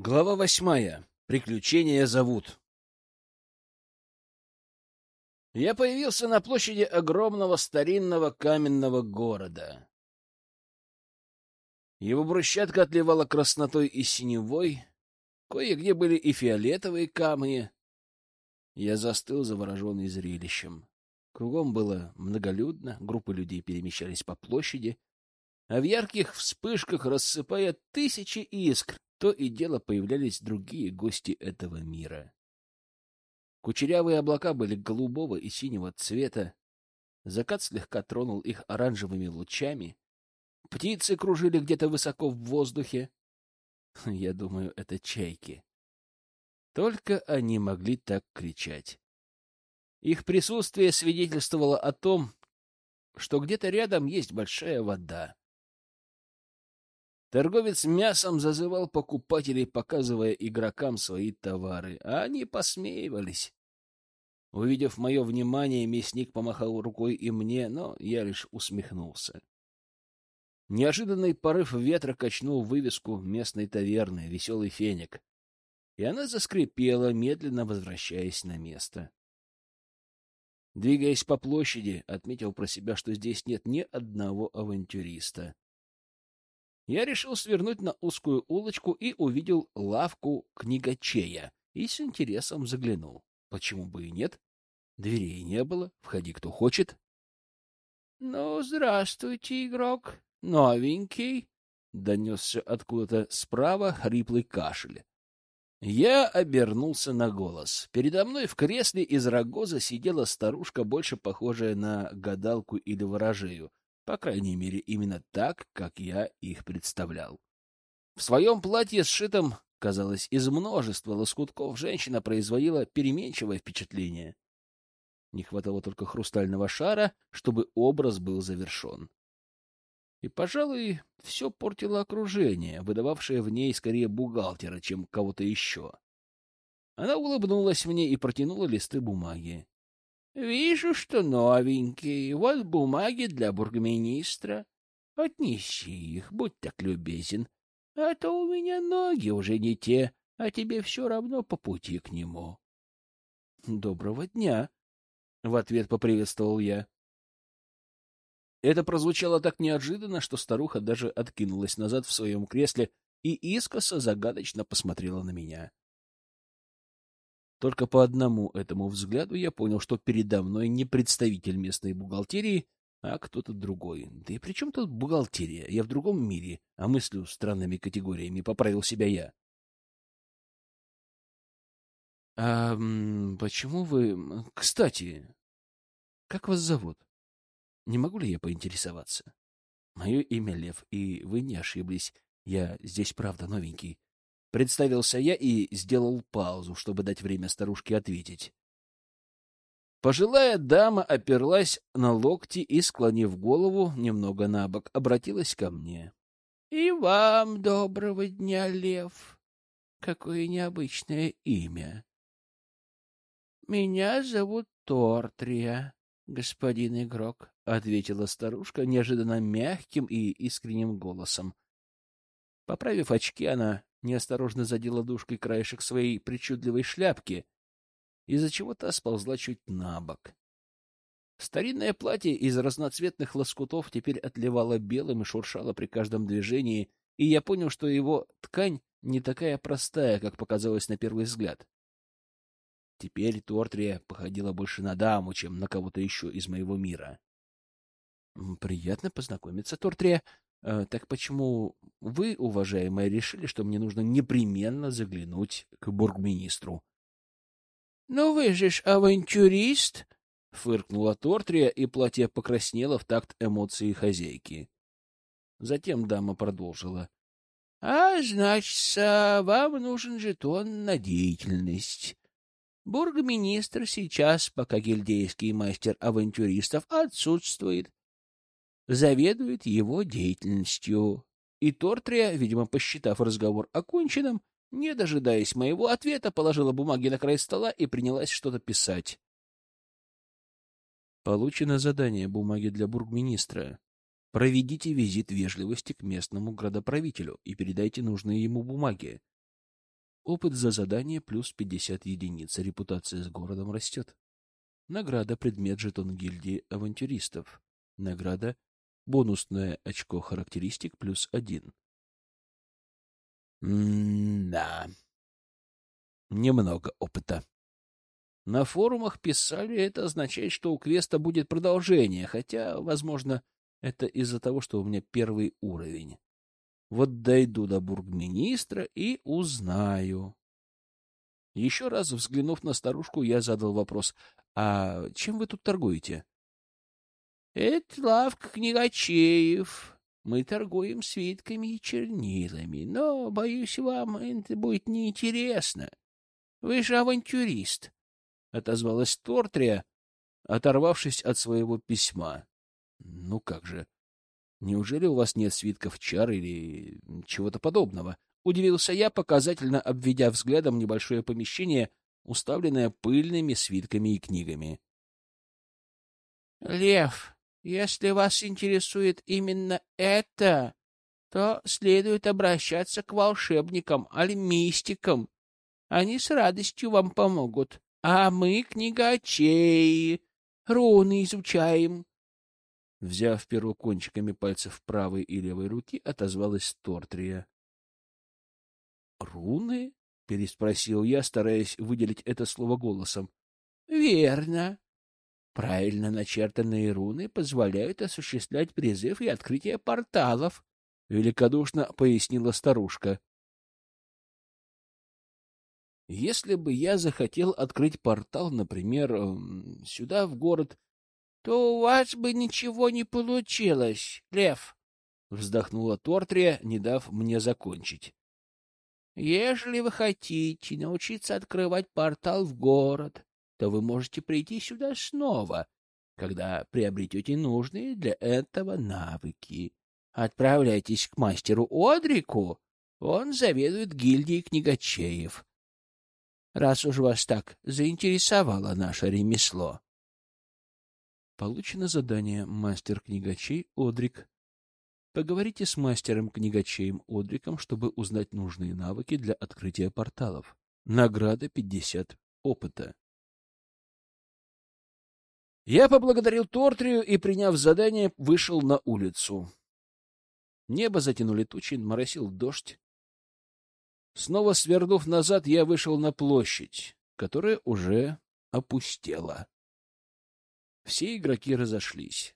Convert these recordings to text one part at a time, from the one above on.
Глава восьмая. Приключения зовут. Я появился на площади огромного старинного каменного города. Его брусчатка отливала краснотой и синевой, кое-где были и фиолетовые камни. Я застыл, завороженный зрелищем. Кругом было многолюдно, группы людей перемещались по площади, а в ярких вспышках, рассыпая тысячи искр, то и дело появлялись другие гости этого мира. Кучерявые облака были голубого и синего цвета, закат слегка тронул их оранжевыми лучами, птицы кружили где-то высоко в воздухе. Я думаю, это чайки. Только они могли так кричать. Их присутствие свидетельствовало о том, что где-то рядом есть большая вода. Торговец мясом зазывал покупателей, показывая игрокам свои товары, а они посмеивались. Увидев мое внимание, мясник помахал рукой и мне, но я лишь усмехнулся. Неожиданный порыв ветра качнул вывеску местной таверны «Веселый феник», и она заскрипела, медленно возвращаясь на место. Двигаясь по площади, отметил про себя, что здесь нет ни одного авантюриста я решил свернуть на узкую улочку и увидел лавку книгачея и с интересом заглянул. Почему бы и нет? Дверей не было, входи кто хочет. — Ну, здравствуйте, игрок, новенький, — донесся откуда-то справа хриплый кашель. Я обернулся на голос. Передо мной в кресле из рогоза сидела старушка, больше похожая на гадалку или ворожею, по крайней мере, именно так, как я их представлял. В своем платье, сшитом, казалось, из множества лоскутков, женщина производила переменчивое впечатление. Не хватало только хрустального шара, чтобы образ был завершен. И, пожалуй, все портило окружение, выдававшее в ней скорее бухгалтера, чем кого-то еще. Она улыбнулась мне и протянула листы бумаги. Вижу, что новенькие. Вот бумаги для бургминистра. Отнеси их, будь так любезен. А то у меня ноги уже не те, а тебе все равно по пути к нему. — Доброго дня! — в ответ поприветствовал я. Это прозвучало так неожиданно, что старуха даже откинулась назад в своем кресле и искоса загадочно посмотрела на меня. Только по одному этому взгляду я понял, что передо мной не представитель местной бухгалтерии, а кто-то другой. Да и при чем тут бухгалтерия? Я в другом мире, а мыслю странными категориями поправил себя я. — А почему вы... Кстати, как вас зовут? Не могу ли я поинтересоваться? Мое имя Лев, и вы не ошиблись. Я здесь правда новенький. Представился я и сделал паузу, чтобы дать время старушке ответить. Пожилая дама оперлась на локти и, склонив голову немного на бок, обратилась ко мне. — И вам доброго дня, Лев. Какое необычное имя. — Меня зовут Тортрия, господин игрок, — ответила старушка неожиданно мягким и искренним голосом. Поправив очки, она неосторожно задела душкой краешек своей причудливой шляпки, из-за чего та сползла чуть на бок. Старинное платье из разноцветных лоскутов теперь отливало белым и шуршало при каждом движении, и я понял, что его ткань не такая простая, как показалось на первый взгляд. Теперь Тортрия походила больше на даму, чем на кого-то еще из моего мира. — Приятно познакомиться, Тортрия, Э, так почему вы, уважаемая, решили, что мне нужно непременно заглянуть к бургминистру? — Ну вы же ж авантюрист! — фыркнула Тортрия, и платье покраснело в такт эмоций хозяйки. Затем дама продолжила. — А, значит, вам нужен жетон на деятельность. Бургминистр сейчас, пока гильдейский мастер авантюристов отсутствует, заведует его деятельностью. И Тортрия, видимо, посчитав разговор оконченным, не дожидаясь моего ответа, положила бумаги на край стола и принялась что-то писать. Получено задание бумаги для бургминистра. Проведите визит вежливости к местному градоправителю и передайте нужные ему бумаги. Опыт за задание плюс 50 единиц. Репутация с городом растет. Награда предмет жетон гильдии авантюристов. Награда бонусное очко характеристик плюс один. М-да. Немного опыта. На форумах писали, это означает, что у квеста будет продолжение, хотя, возможно, это из-за того, что у меня первый уровень. Вот дойду до бургминистра и узнаю. Еще раз взглянув на старушку, я задал вопрос. — А чем вы тут торгуете? — Это лавка книгачеев. Мы торгуем свитками и чернилами, но, боюсь, вам это будет неинтересно. Вы же авантюрист, — отозвалась Тортрия, оторвавшись от своего письма. — Ну как же, неужели у вас нет свитков чар или чего-то подобного? Удивился я, показательно обведя взглядом небольшое помещение, уставленное пыльными свитками и книгами. — Лев, если вас интересует именно это, то следует обращаться к волшебникам, альмистикам. Они с радостью вам помогут. А мы, книгачеи, руны изучаем. Взяв перо кончиками пальцев правой и левой руки, отозвалась Тортрия. «Руны?» — переспросил я, стараясь выделить это слово голосом. «Верно. Правильно начертанные руны позволяют осуществлять призыв и открытие порталов», — великодушно пояснила старушка. «Если бы я захотел открыть портал, например, эм, сюда, в город, то у вас бы ничего не получилось, Лев», — вздохнула Тортрия, не дав мне закончить. Если вы хотите научиться открывать портал в город, то вы можете прийти сюда снова, когда приобретете нужные для этого навыки. Отправляйтесь к мастеру Одрику, он заведует гильдией книгачеев. Раз уж вас так заинтересовало наше ремесло. Получено задание «Мастер книгачей Одрик». Поговорите с мастером-книгачеем Одриком, чтобы узнать нужные навыки для открытия порталов. Награда 50 опыта. Я поблагодарил Тортрию и, приняв задание, вышел на улицу. Небо затянули тучи, моросил дождь. Снова свернув назад, я вышел на площадь, которая уже опустела. Все игроки разошлись.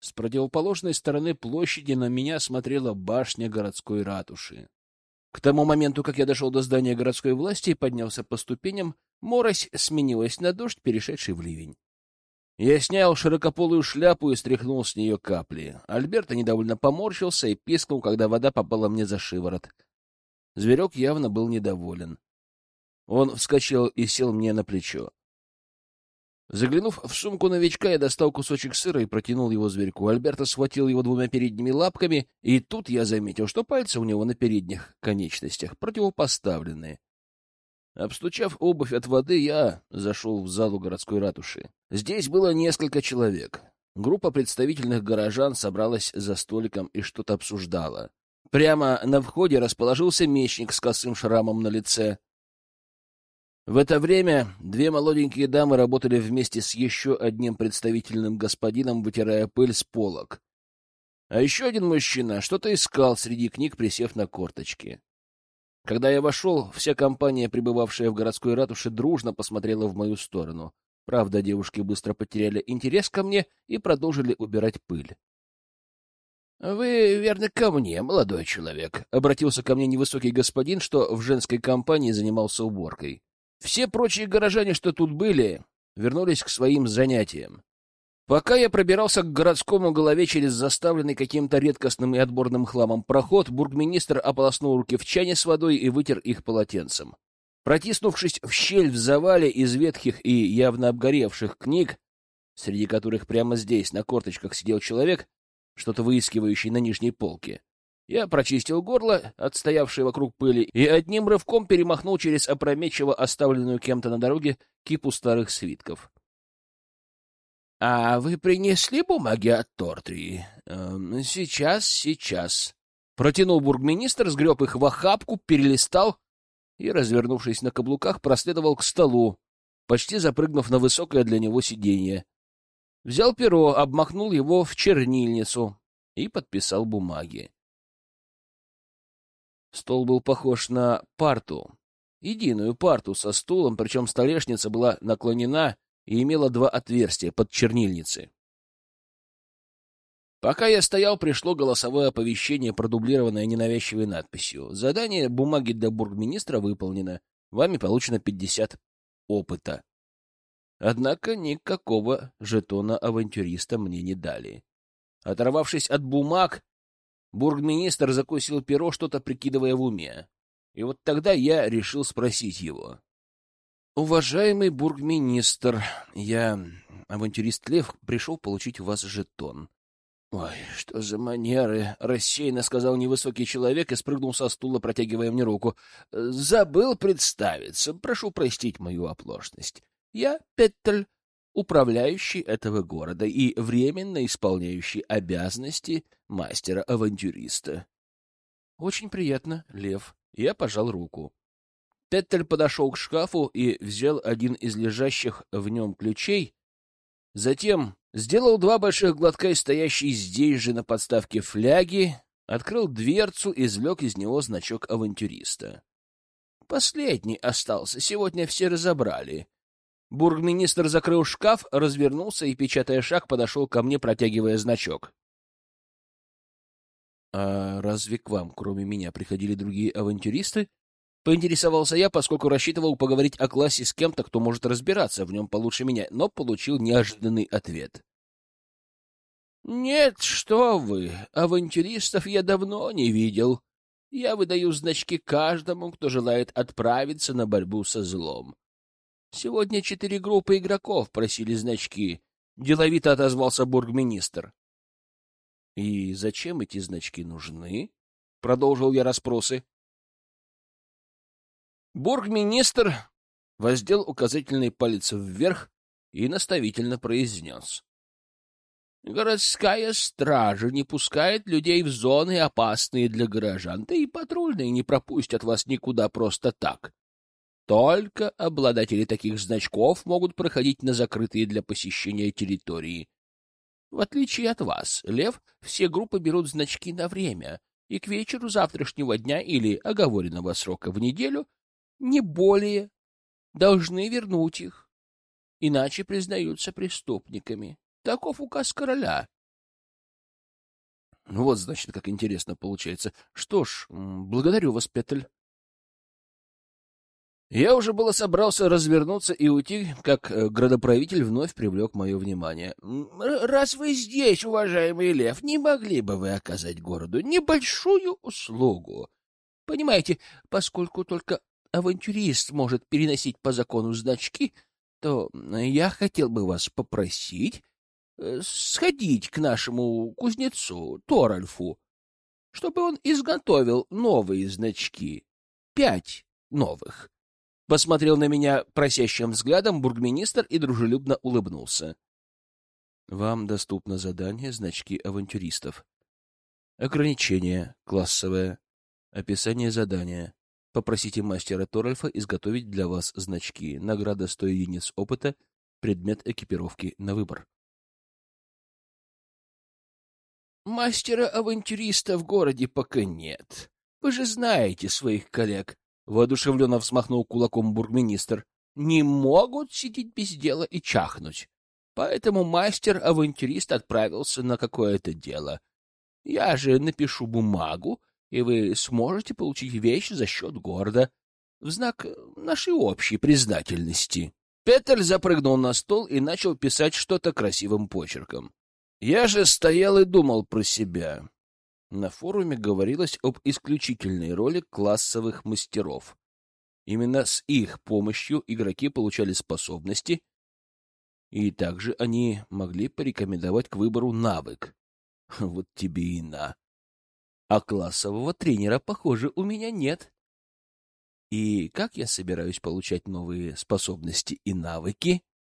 С противоположной стороны площади на меня смотрела башня городской ратуши. К тому моменту, как я дошел до здания городской власти и поднялся по ступеням, морось сменилась на дождь, перешедший в ливень. Я снял широкополую шляпу и стряхнул с нее капли. Альберто недовольно поморщился и пискнул, когда вода попала мне за шиворот. Зверек явно был недоволен. Он вскочил и сел мне на плечо. Заглянув в сумку новичка, я достал кусочек сыра и протянул его зверьку. Альберто схватил его двумя передними лапками, и тут я заметил, что пальцы у него на передних конечностях противопоставленные. Обстучав обувь от воды, я зашел в залу городской ратуши. Здесь было несколько человек. Группа представительных горожан собралась за столиком и что-то обсуждала. Прямо на входе расположился мечник с косым шрамом на лице. В это время две молоденькие дамы работали вместе с еще одним представительным господином, вытирая пыль с полок. А еще один мужчина что-то искал среди книг, присев на корточки. Когда я вошел, вся компания, пребывавшая в городской ратуше, дружно посмотрела в мою сторону. Правда, девушки быстро потеряли интерес ко мне и продолжили убирать пыль. — Вы, верно, ко мне, молодой человек, — обратился ко мне невысокий господин, что в женской компании занимался уборкой. Все прочие горожане, что тут были, вернулись к своим занятиям. Пока я пробирался к городскому голове через заставленный каким-то редкостным и отборным хламом проход, бургминистр ополоснул руки в чане с водой и вытер их полотенцем. Протиснувшись в щель в завале из ветхих и явно обгоревших книг, среди которых прямо здесь на корточках сидел человек, что-то выискивающий на нижней полке, я прочистил горло, отстоявшее вокруг пыли, и одним рывком перемахнул через опрометчиво оставленную кем-то на дороге кипу старых свитков. — А вы принесли бумаги от Тортрии? Эм, — Сейчас, сейчас. Протянул бургминистр, сгреб их в охапку, перелистал и, развернувшись на каблуках, проследовал к столу, почти запрыгнув на высокое для него сиденье. Взял перо, обмахнул его в чернильницу и подписал бумаги. Стол был похож на парту, единую парту со стулом, причем столешница была наклонена и имела два отверстия под чернильницы. Пока я стоял, пришло голосовое оповещение, продублированное ненавязчивой надписью. Задание бумаги для бургминистра выполнено. Вами получено 50 опыта. Однако никакого жетона авантюриста мне не дали. Оторвавшись от бумаг, бургминистр закусил перо, что-то прикидывая в уме. И вот тогда я решил спросить его. «Уважаемый бургминистр, я, авантюрист Лев, пришел получить у вас жетон. «Ой, что за манеры!» — рассеянно сказал невысокий человек и спрыгнул со стула, протягивая мне руку. «Забыл представиться. Прошу простить мою оплошность. Я Петтель, управляющий этого города и временно исполняющий обязанности мастера-авантюриста». «Очень приятно, Лев». Я пожал руку. Петтель подошел к шкафу и взял один из лежащих в нем ключей, затем Сделал два больших глотка из стоящей здесь же на подставке фляги, открыл дверцу и извлек из него значок авантюриста. Последний остался, сегодня все разобрали. Бургминистр закрыл шкаф, развернулся и, печатая шаг, подошел ко мне, протягивая значок. — А разве к вам, кроме меня, приходили другие авантюристы? Поинтересовался я, поскольку рассчитывал поговорить о классе с кем-то, кто может разбираться в нем получше меня, но получил неожиданный ответ. «Нет, что вы, авантюристов я давно не видел. Я выдаю значки каждому, кто желает отправиться на борьбу со злом. Сегодня четыре группы игроков просили значки», — деловито отозвался бургминистр. «И зачем эти значки нужны?» — продолжил я расспросы. Бургминистр воздел указательный палец вверх и наставительно произнес. Городская стража не пускает людей в зоны, опасные для горожан, да и патрульные не пропустят вас никуда просто так. Только обладатели таких значков могут проходить на закрытые для посещения территории. В отличие от вас, Лев, все группы берут значки на время, и к вечеру завтрашнего дня или оговоренного срока в неделю не более, должны вернуть их, иначе признаются преступниками. Таков указ короля. Ну вот, значит, как интересно получается. Что ж, благодарю вас, Петль. Я уже было собрался развернуться и уйти, как э, градоправитель вновь привлек мое внимание. «Раз вы здесь, уважаемый Лев, не могли бы вы оказать городу небольшую услугу? Понимаете, поскольку только авантюрист может переносить по закону значки, то я хотел бы вас попросить э, сходить к нашему кузнецу Торальфу, чтобы он изготовил новые значки. Пять новых. Посмотрел на меня просящим взглядом бургминистр и дружелюбно улыбнулся. Вам доступно задание «Значки авантюристов». Ограничение классовое. Описание задания. Попросите мастера Торальфа изготовить для вас значки. Награда 100 единиц опыта. Предмет экипировки на выбор. Мастера-авантюриста в городе пока нет. Вы же знаете своих коллег. Воодушевленно взмахнул кулаком бургминистр. Не могут сидеть без дела и чахнуть. Поэтому мастер-авантюрист отправился на какое-то дело. Я же напишу бумагу, и вы сможете получить вещь за счет города в знак нашей общей признательности. Петер запрыгнул на стол и начал писать что-то красивым почерком. Я же стоял и думал про себя. На форуме говорилось об исключительной роли классовых мастеров. Именно с их помощью игроки получали способности, и также они могли порекомендовать к выбору навык. Вот тебе и на а классового тренера, похоже, у меня нет. И как я собираюсь получать новые способности и навыки?